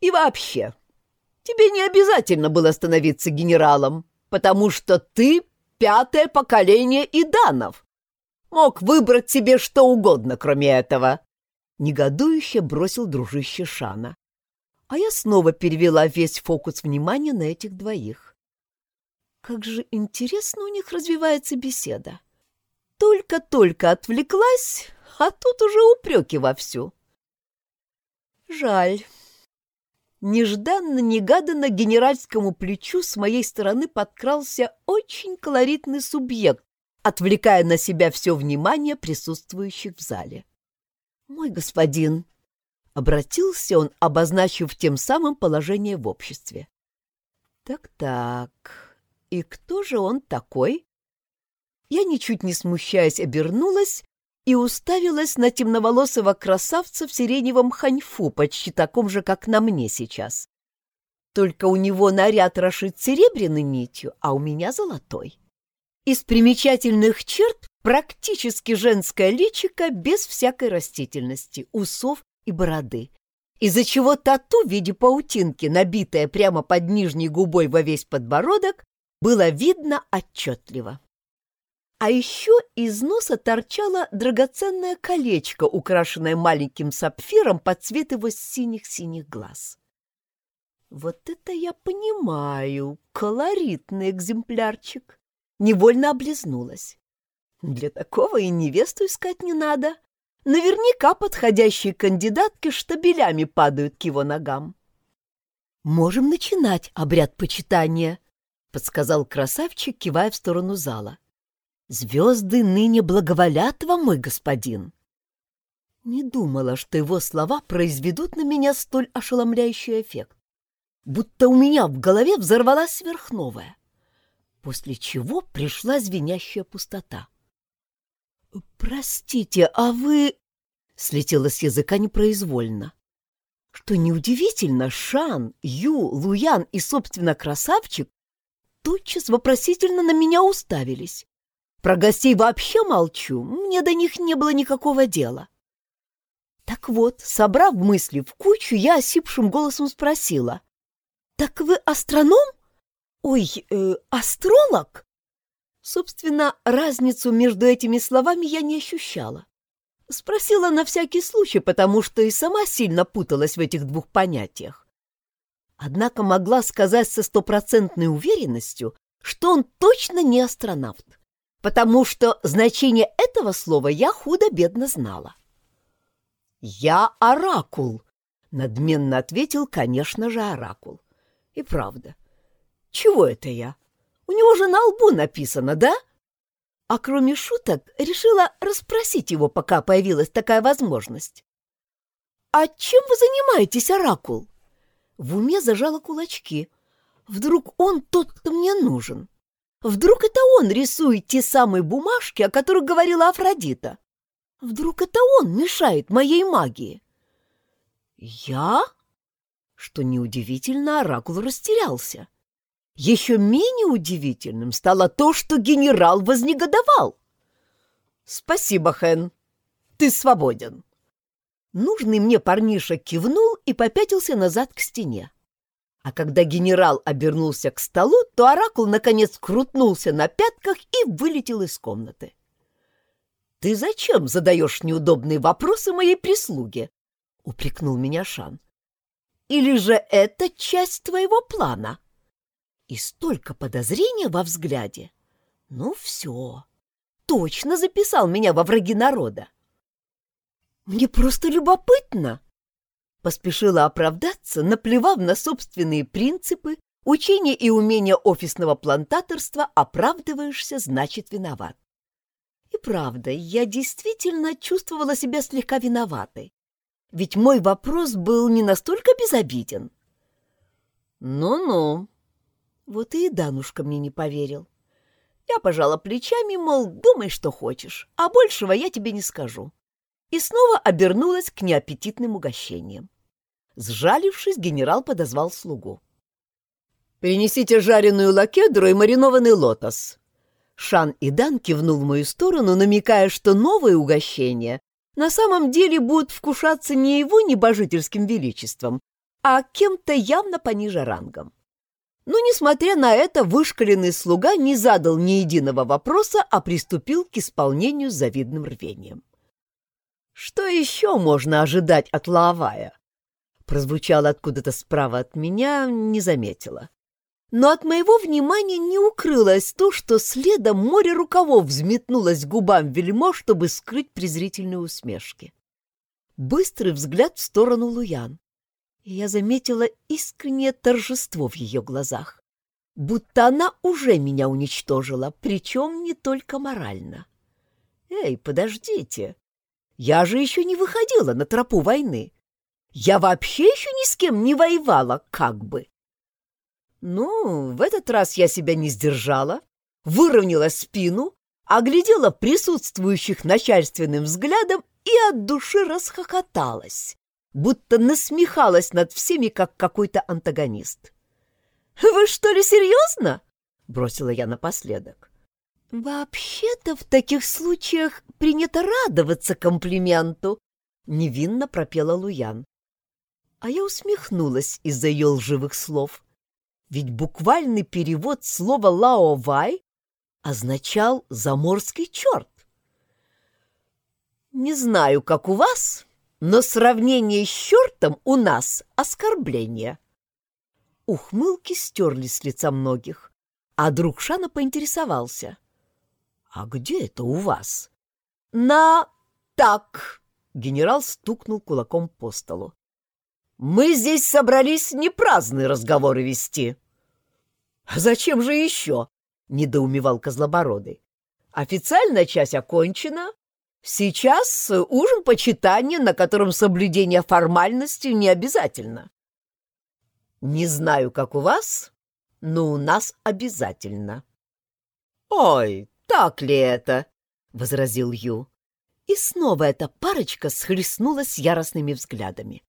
И вообще, тебе не обязательно было становиться генералом, потому что ты пятое поколение Иданов. Мог выбрать себе что угодно, кроме этого. Негодующе бросил дружище Шана. А я снова перевела весь фокус внимания на этих двоих. Как же интересно у них развивается беседа. Только-только отвлеклась, а тут уже упреки вовсю. Жаль. Нежданно-негаданно генеральскому плечу с моей стороны подкрался очень колоритный субъект, отвлекая на себя все внимание присутствующих в зале. «Мой господин», — обратился он, обозначив тем самым положение в обществе. «Так-так, и кто же он такой? Я, ничуть не смущаясь, обернулась и уставилась на темноволосого красавца в сиреневом ханьфу, почти таком же, как на мне сейчас. Только у него наряд расшит серебряной нитью, а у меня золотой. Из примечательных черт практически женское личико без всякой растительности, усов и бороды, из-за чего тату в виде паутинки, набитая прямо под нижней губой во весь подбородок, было видно отчетливо. А еще из носа торчало драгоценное колечко, украшенное маленьким сапфиром под цвет его синих-синих глаз. Вот это я понимаю, колоритный экземплярчик. Невольно облизнулась. Для такого и невесту искать не надо. Наверняка подходящие кандидатки штабелями падают к его ногам. «Можем начинать обряд почитания», — подсказал красавчик, кивая в сторону зала. «Звезды ныне благоволят вам, мой господин». Не думала, что его слова произведут на меня столь ошеломляющий эффект. Будто у меня в голове взорвалась сверхновая, после чего пришла звенящая пустота. «Простите, а вы...» — слетело с языка непроизвольно. Что неудивительно, Шан, Ю, Луян и, собственно, красавчик тотчас вопросительно на меня уставились. Про гостей вообще молчу, мне до них не было никакого дела. Так вот, собрав мысли в кучу, я осипшим голосом спросила. «Так вы астроном? Ой, э, астролог?» Собственно, разницу между этими словами я не ощущала. Спросила на всякий случай, потому что и сама сильно путалась в этих двух понятиях. Однако могла сказать со стопроцентной уверенностью, что он точно не астронавт, потому что значение этого слова я худо-бедно знала. «Я оракул», — надменно ответил, конечно же, оракул. «И правда. Чего это я? У него же на лбу написано, да?» А кроме шуток, решила расспросить его, пока появилась такая возможность. «А чем вы занимаетесь, оракул?» В уме зажала кулачки. Вдруг он тот, кто мне нужен? Вдруг это он рисует те самые бумажки, о которых говорила Афродита? Вдруг это он мешает моей магии? Я? Что неудивительно, оракул растерялся. Еще менее удивительным стало то, что генерал вознегодовал. «Спасибо, Хэн. Ты свободен». Нужный мне парниша кивнул и попятился назад к стене. А когда генерал обернулся к столу, то оракул наконец крутнулся на пятках и вылетел из комнаты. «Ты зачем задаешь неудобные вопросы моей прислуге?» — упрекнул меня Шан. «Или же это часть твоего плана?» И столько подозрения во взгляде. Ну все, точно записал меня во враги народа. Мне просто любопытно. Поспешила оправдаться, наплевав на собственные принципы, учения и умения офисного плантаторства, оправдываешься, значит, виноват. И правда, я действительно чувствовала себя слегка виноватой. Ведь мой вопрос был не настолько безобиден. «Ну-ну», вот и Данушка мне не поверил. Я пожала плечами, мол, думай, что хочешь, а большего я тебе не скажу. И снова обернулась к неаппетитным угощениям. Сжалившись, генерал подозвал слугу. «Принесите жареную лакедру и маринованный лотос», Шан и Дан кивнул в мою сторону, намекая, что новые угощения на самом деле будут вкушаться не его небожительским величеством, а кем-то явно пониже рангом. Но, несмотря на это, вышкаленный слуга не задал ни единого вопроса, а приступил к исполнению с завидным рвением. «Что еще можно ожидать от Лаовая?» Прозвучало откуда-то справа от меня, не заметила но от моего внимания не укрылось то, что следом море рукавов взметнулось губам вельмо, чтобы скрыть презрительные усмешки. Быстрый взгляд в сторону Луян, я заметила искреннее торжество в ее глазах, будто она уже меня уничтожила, причем не только морально. «Эй, подождите! Я же еще не выходила на тропу войны. Я вообще еще ни с кем не воевала, как бы!» Ну, в этот раз я себя не сдержала, выровняла спину, оглядела присутствующих начальственным взглядом и от души расхохоталась, будто насмехалась над всеми, как какой-то антагонист. «Вы что ли серьезно?» — бросила я напоследок. «Вообще-то в таких случаях принято радоваться комплименту», — невинно пропела Луян. А я усмехнулась из-за ее лживых слов. Ведь буквальный перевод слова «лао-вай» означал «заморский черт». Не знаю, как у вас, но сравнение с чертом у нас оскорбление. Ухмылки стерлись с лица многих, а друг Шана поинтересовался. «А где это у вас?» «На так», Генерал стукнул кулаком по столу. «Мы здесь собрались не праздные разговоры вести». «А зачем же еще?» — недоумевал Козлобородый. «Официальная часть окончена. Сейчас ужин почитания, на котором соблюдение формальности не обязательно». «Не знаю, как у вас, но у нас обязательно». «Ой, так ли это?» — возразил Ю. И снова эта парочка схлестнулась яростными взглядами.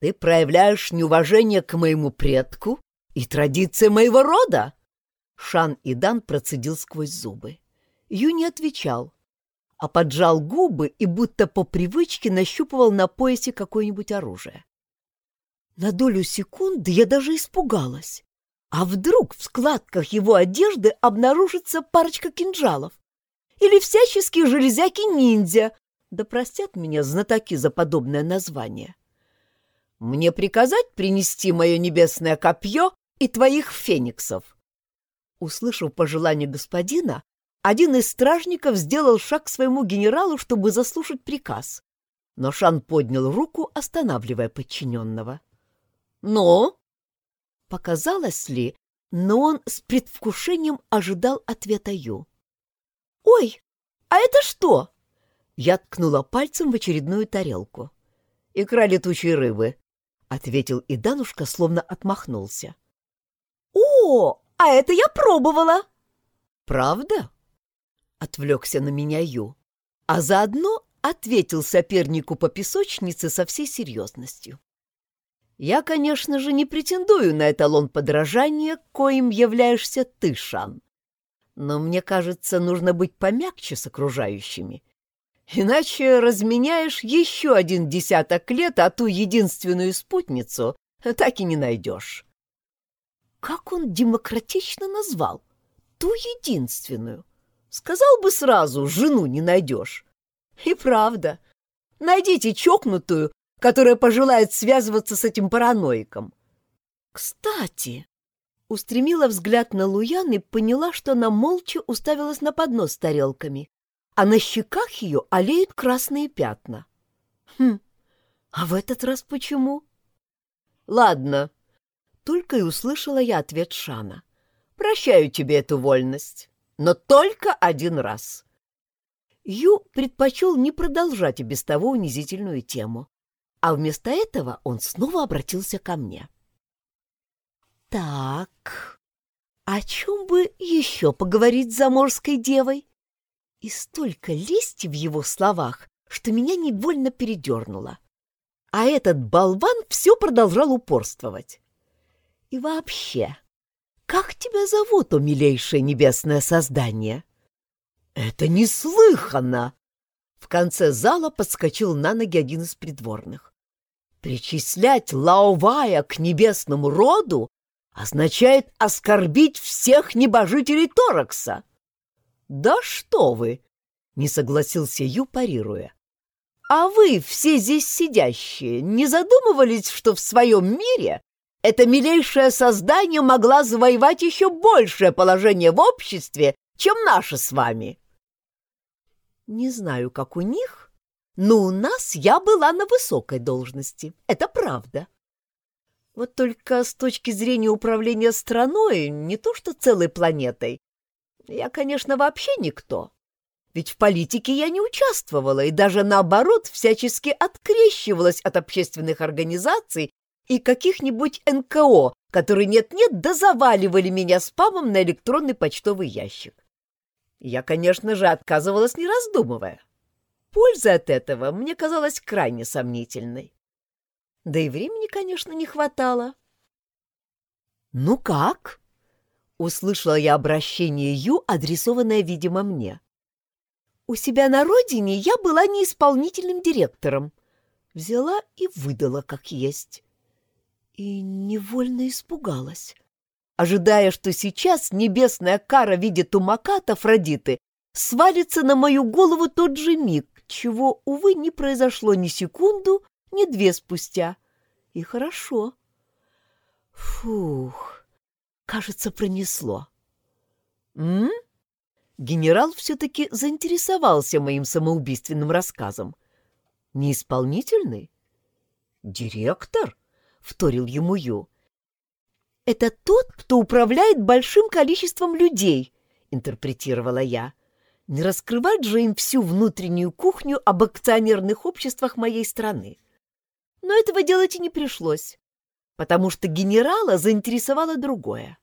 «Ты проявляешь неуважение к моему предку и традиции моего рода?» Шан и Дан процедил сквозь зубы. Ю не отвечал, а поджал губы и будто по привычке нащупывал на поясе какое-нибудь оружие. На долю секунды я даже испугалась. А вдруг в складках его одежды обнаружится парочка кинжалов? Или всяческие железяки-ниндзя? Да простят меня знатоки за подобное название. Мне приказать принести мое небесное копье и твоих фениксов?» Услышав пожелание господина, один из стражников сделал шаг к своему генералу, чтобы заслушать приказ. Но Шан поднял руку, останавливая подчиненного. «Но?» Показалось ли, но он с предвкушением ожидал ответа Ю. «Ой, а это что?» Я ткнула пальцем в очередную тарелку. «Икра летучей рыбы», — ответил Иданушка, словно отмахнулся. «О, а это я пробовала!» «Правда?» — отвлекся на меня Ю, а заодно ответил сопернику по песочнице со всей серьезностью. Я, конечно же, не претендую на эталон подражания, коим являешься ты, Шан. Но мне кажется, нужно быть помягче с окружающими. Иначе разменяешь еще один десяток лет, а ту единственную спутницу так и не найдешь. Как он демократично назвал? Ту единственную. Сказал бы сразу, жену не найдешь. И правда. Найдите чокнутую, которая пожелает связываться с этим параноиком. Кстати, устремила взгляд на Луян и поняла, что она молча уставилась на поднос с тарелками, а на щеках ее олеют красные пятна. Хм, а в этот раз почему? Ладно, только и услышала я ответ Шана. Прощаю тебе эту вольность, но только один раз. Ю предпочел не продолжать и без того унизительную тему, а вместо этого он снова обратился ко мне. «Так, о чем бы еще поговорить с заморской девой?» И столько лести в его словах, что меня невольно передернуло. А этот болван все продолжал упорствовать. «И вообще, как тебя зовут, о милейшее небесное создание?» «Это неслыханно!» В конце зала подскочил на ноги один из придворных. Причислять Лаовая к небесному роду означает оскорбить всех небожителей Торакса. Да что вы! Не согласился Ю, парируя. А вы, все здесь сидящие, не задумывались, что в своем мире это милейшее создание могла завоевать еще большее положение в обществе, чем наше с вами? Не знаю, как у них, но у нас я была на высокой должности. Это правда. Вот только с точки зрения управления страной, не то что целой планетой, я, конечно, вообще никто. Ведь в политике я не участвовала и даже наоборот всячески открещивалась от общественных организаций и каких-нибудь НКО, которые нет-нет да заваливали меня спамом на электронный почтовый ящик. Я, конечно же, отказывалась, не раздумывая. Польза от этого мне казалась крайне сомнительной. Да и времени, конечно, не хватало. «Ну как?» — услышала я обращение Ю, адресованное, видимо, мне. «У себя на родине я была неисполнительным директором». Взяла и выдала как есть. И невольно испугалась, ожидая, что сейчас небесная кара в виде тумаката Афродиты свалится на мою голову тот же миг, чего, увы, не произошло ни секунду, ни две спустя. И хорошо. Фух, кажется, пронесло. М? Генерал все-таки заинтересовался моим самоубийственным рассказом. Неисполнительный? Директор? Вторил ему Ю. Это тот, кто управляет большим количеством людей, интерпретировала я. Не раскрывать же им всю внутреннюю кухню об акционерных обществах моей страны. Но этого делать и не пришлось, потому что генерала заинтересовало другое.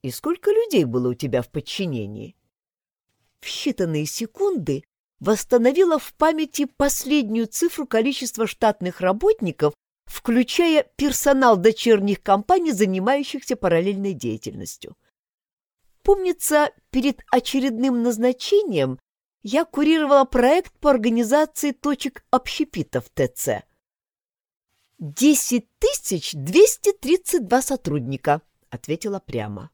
И сколько людей было у тебя в подчинении? В считанные секунды восстановила в памяти последнюю цифру количества штатных работников, включая персонал дочерних компаний, занимающихся параллельной деятельностью. Помнится, перед очередным назначением я курировала проект по организации точек общепита в ТЦ. «Десять тысяч двести тридцать два сотрудника», — ответила прямо.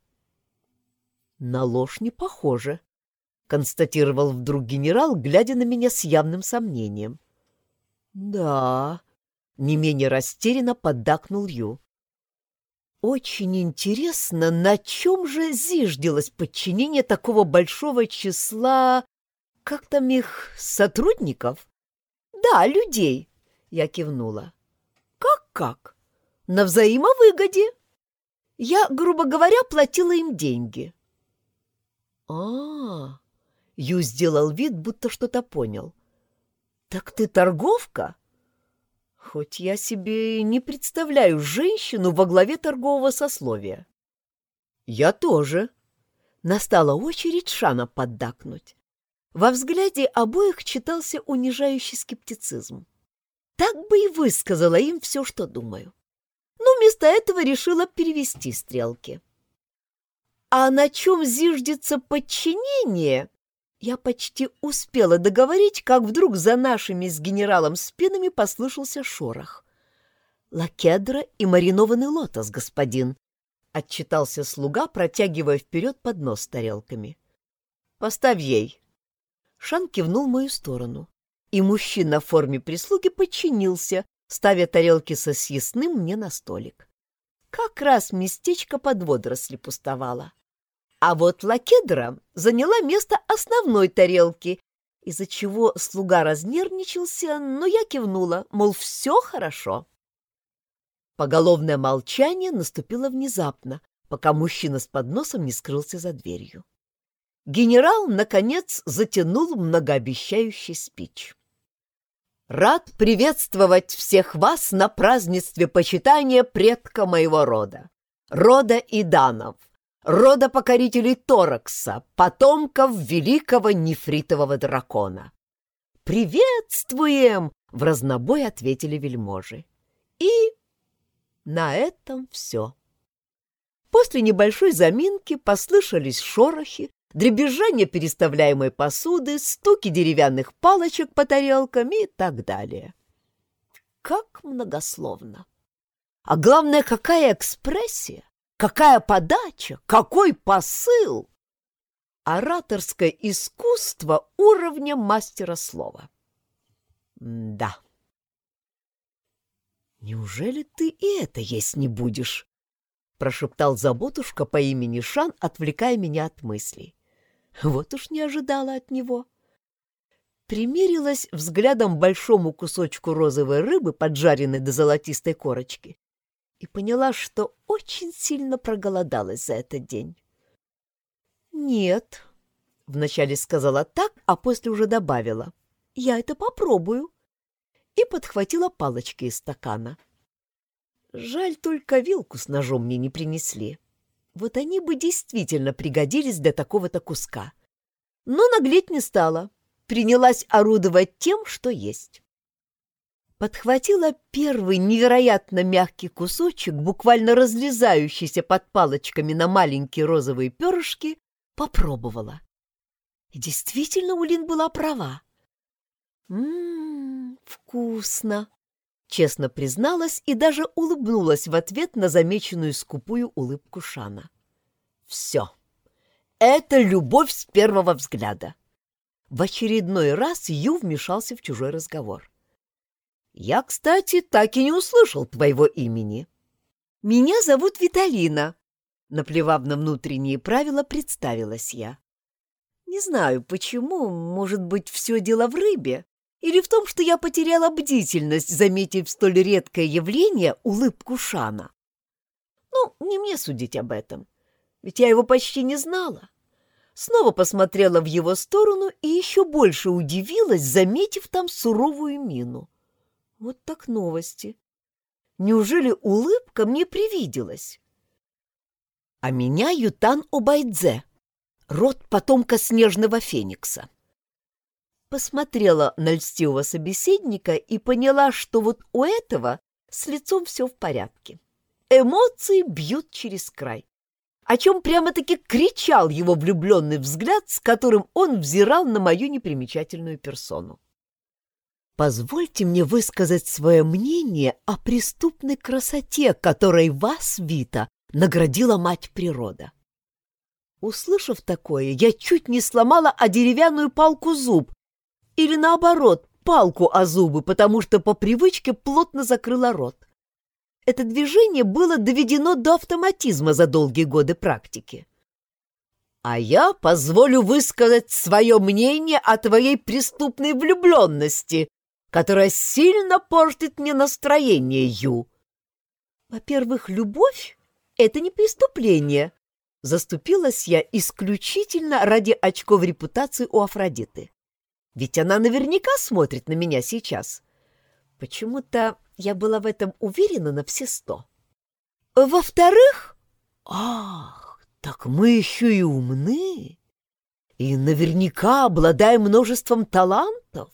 «На ложь не похоже», — констатировал вдруг генерал, глядя на меня с явным сомнением. «Да», — не менее растерянно поддакнул Ю. «Очень интересно, на чем же зиждилось подчинение такого большого числа, как там их, сотрудников?» «Да, людей», — я кивнула. «Как-как? На взаимовыгоде. Я, грубо говоря, платила им деньги» а, -а, Ю сделал вид, будто что-то понял. «Так ты торговка?» «Хоть я себе не представляю женщину во главе торгового сословия». «Я тоже». Настала очередь Шана поддакнуть. Во взгляде обоих читался унижающий скептицизм. Так бы и высказала им все, что думаю. Но вместо этого решила перевести стрелки. А на чем зиждется подчинение? Я почти успела договорить, как вдруг за нашими с генералом спинами послышался шорох. «Лакедра и маринованный лотос, господин», — отчитался слуга, протягивая вперед поднос с тарелками. «Поставь ей». Шан кивнул в мою сторону, и мужчина в форме прислуги подчинился, ставя тарелки со съестным мне на столик. Как раз местечко под водоросли пустовало. А вот лакедра заняла место основной тарелки, из-за чего слуга разнервничался, но я кивнула, мол, все хорошо. Поголовное молчание наступило внезапно, пока мужчина с подносом не скрылся за дверью. Генерал, наконец, затянул многообещающий спич. «Рад приветствовать всех вас на празднестве почитания предка моего рода, рода Иданов, рода покорителей Торакса, потомков великого нефритового дракона. «Приветствуем!» — в разнобой ответили вельможи. И на этом все. После небольшой заминки послышались шорохи, дребезжание переставляемой посуды, стуки деревянных палочек по тарелкам и так далее. Как многословно! А главное, какая экспрессия! Какая подача, какой посыл! Ораторское искусство уровня мастера слова. да. Неужели ты и это есть не будешь? Прошептал заботушка по имени Шан, отвлекая меня от мыслей. Вот уж не ожидала от него. Примерилась взглядом большому кусочку розовой рыбы, поджаренной до золотистой корочки, и поняла, что очень сильно проголодалась за этот день. «Нет», — вначале сказала так, а после уже добавила, «я это попробую» и подхватила палочки из стакана. Жаль, только вилку с ножом мне не принесли. Вот они бы действительно пригодились для такого-то куска. Но наглеть не стала, принялась орудовать тем, что есть подхватила первый невероятно мягкий кусочек, буквально разлезающийся под палочками на маленькие розовые перышки, попробовала. И действительно Улин была права. «Ммм, вкусно!» Честно призналась и даже улыбнулась в ответ на замеченную скупую улыбку Шана. «Все! Это любовь с первого взгляда!» В очередной раз Ю вмешался в чужой разговор. Я, кстати, так и не услышал твоего имени. Меня зовут Виталина. Наплевав на внутренние правила, представилась я. Не знаю, почему, может быть, все дело в рыбе. Или в том, что я потеряла бдительность, заметив столь редкое явление — улыбку Шана? Ну, не мне судить об этом, ведь я его почти не знала. Снова посмотрела в его сторону и еще больше удивилась, заметив там суровую мину. Вот так новости. Неужели улыбка мне привиделась? А меня Ютан Обайдзе, род потомка снежного феникса. Посмотрела на льстивого собеседника и поняла, что вот у этого с лицом все в порядке. Эмоции бьют через край. О чем прямо-таки кричал его влюбленный взгляд, с которым он взирал на мою непримечательную персону. Позвольте мне высказать свое мнение о преступной красоте, которой вас, Вита, наградила мать природа. Услышав такое, я чуть не сломала о деревянную палку зуб, или наоборот, палку о зубы, потому что по привычке плотно закрыла рот. Это движение было доведено до автоматизма за долгие годы практики. А я позволю высказать свое мнение о твоей преступной влюбленности, которая сильно портит мне настроение, Ю. Во-первых, любовь — это не преступление. Заступилась я исключительно ради очков репутации у Афродиты. Ведь она наверняка смотрит на меня сейчас. Почему-то я была в этом уверена на все сто. Во-вторых, ах, так мы еще и умны, и наверняка обладаем множеством талантов.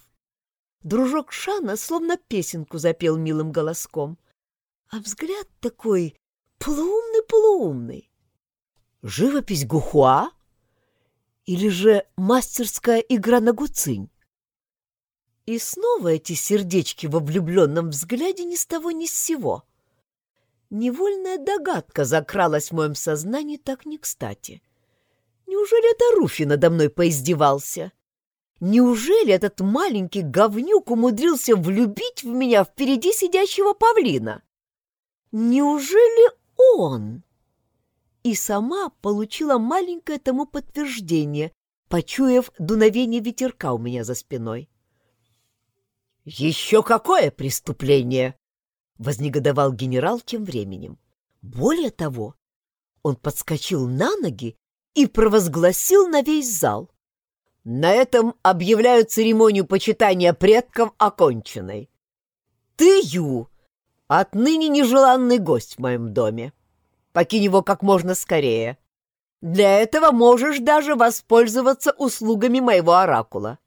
Дружок Шана словно песенку запел милым голоском, а взгляд такой полуумный-полуумный. Живопись Гухуа? Или же мастерская игра на гуцинь? И снова эти сердечки во влюбленном взгляде ни с того ни с сего. Невольная догадка закралась в моем сознании так не кстати. Неужели это Руфи надо мной поиздевался? Неужели этот маленький говнюк умудрился влюбить в меня впереди сидящего павлина? Неужели он? И сама получила маленькое тому подтверждение, почуяв дуновение ветерка у меня за спиной. «Еще какое преступление!» — вознегодовал генерал тем временем. Более того, он подскочил на ноги и провозгласил на весь зал. «На этом объявляю церемонию почитания предков оконченной. Ты, Ю, отныне нежеланный гость в моем доме. Покинь его как можно скорее. Для этого можешь даже воспользоваться услугами моего оракула.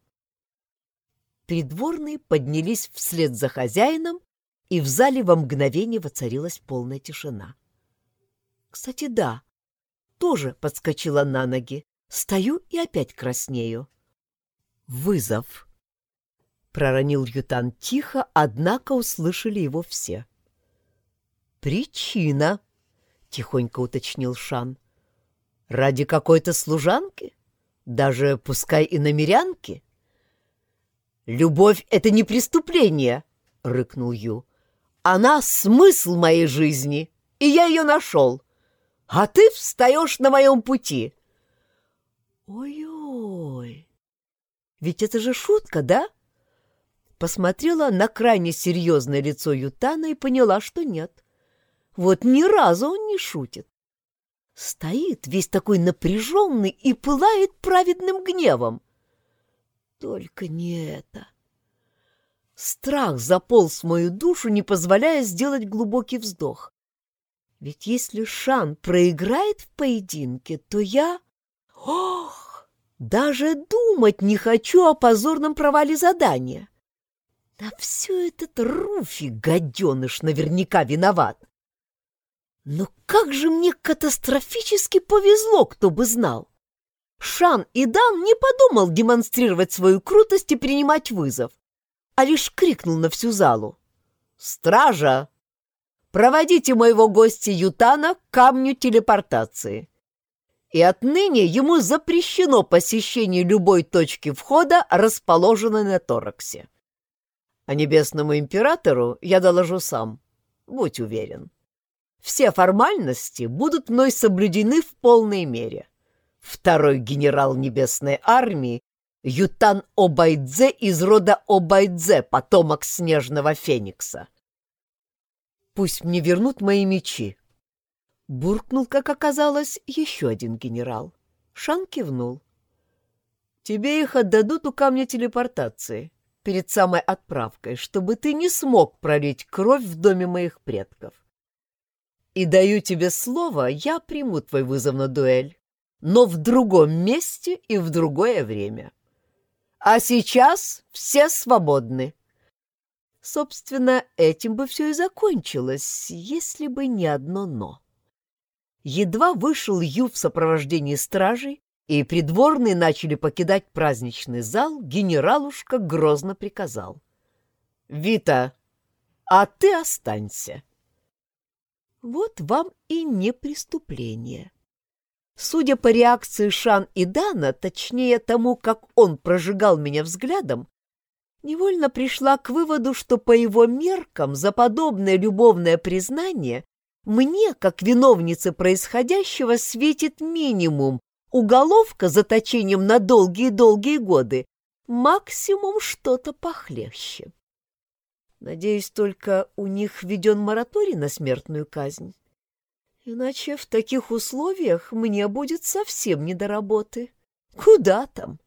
Придворные поднялись вслед за хозяином, и в зале во мгновение воцарилась полная тишина. Кстати, да, тоже подскочила на ноги. Стою и опять краснею. «Вызов!» — проронил Ютан тихо, однако услышали его все. «Причина!» — тихонько уточнил Шан. «Ради какой-то служанки? Даже пускай и намерянки?» «Любовь — это не преступление!» — рыкнул Ю. «Она — смысл моей жизни, и я ее нашел. А ты встаешь на моем пути!» «Ой-ой! Ведь это же шутка, да?» Посмотрела на крайне серьезное лицо Ютана и поняла, что нет. Вот ни разу он не шутит. Стоит весь такой напряженный и пылает праведным гневом. Только не это. Страх заполз в мою душу, не позволяя сделать глубокий вздох. Ведь если Шан проиграет в поединке, то я... Ох! Даже думать не хочу о позорном провале задания. Да все этот Руфи, гаденыш, наверняка виноват. Но как же мне катастрофически повезло, кто бы знал. Шан и Дан не подумал демонстрировать свою крутость и принимать вызов, а лишь крикнул на всю залу. «Стража! Проводите моего гостя Ютана к камню телепортации. И отныне ему запрещено посещение любой точки входа, расположенной на Тораксе. А небесному императору я доложу сам, будь уверен. Все формальности будут мной соблюдены в полной мере» второй генерал Небесной Армии, Ютан Обайдзе из рода Обайдзе, потомок снежного феникса. Пусть мне вернут мои мечи. Буркнул, как оказалось, еще один генерал. Шан кивнул. Тебе их отдадут у камня телепортации перед самой отправкой, чтобы ты не смог пролить кровь в доме моих предков. И даю тебе слово, я приму твой вызов на дуэль, но в другом месте и в другое время. А сейчас все свободны. Собственно, этим бы все и закончилось, если бы не одно «но». Едва вышел Ю в сопровождении стражей, и придворные начали покидать праздничный зал, генералушка грозно приказал. «Вита, а ты останься!» Вот вам и не преступление. Судя по реакции Шан и Дана, точнее тому, как он прожигал меня взглядом, невольно пришла к выводу, что по его меркам за подобное любовное признание мне, как виновнице происходящего, светит минимум уголовка заточением на долгие-долгие годы, максимум что-то похлеще. Надеюсь, только у них введен мораторий на смертную казнь. Иначе в таких условиях мне будет совсем не до работы. Куда там?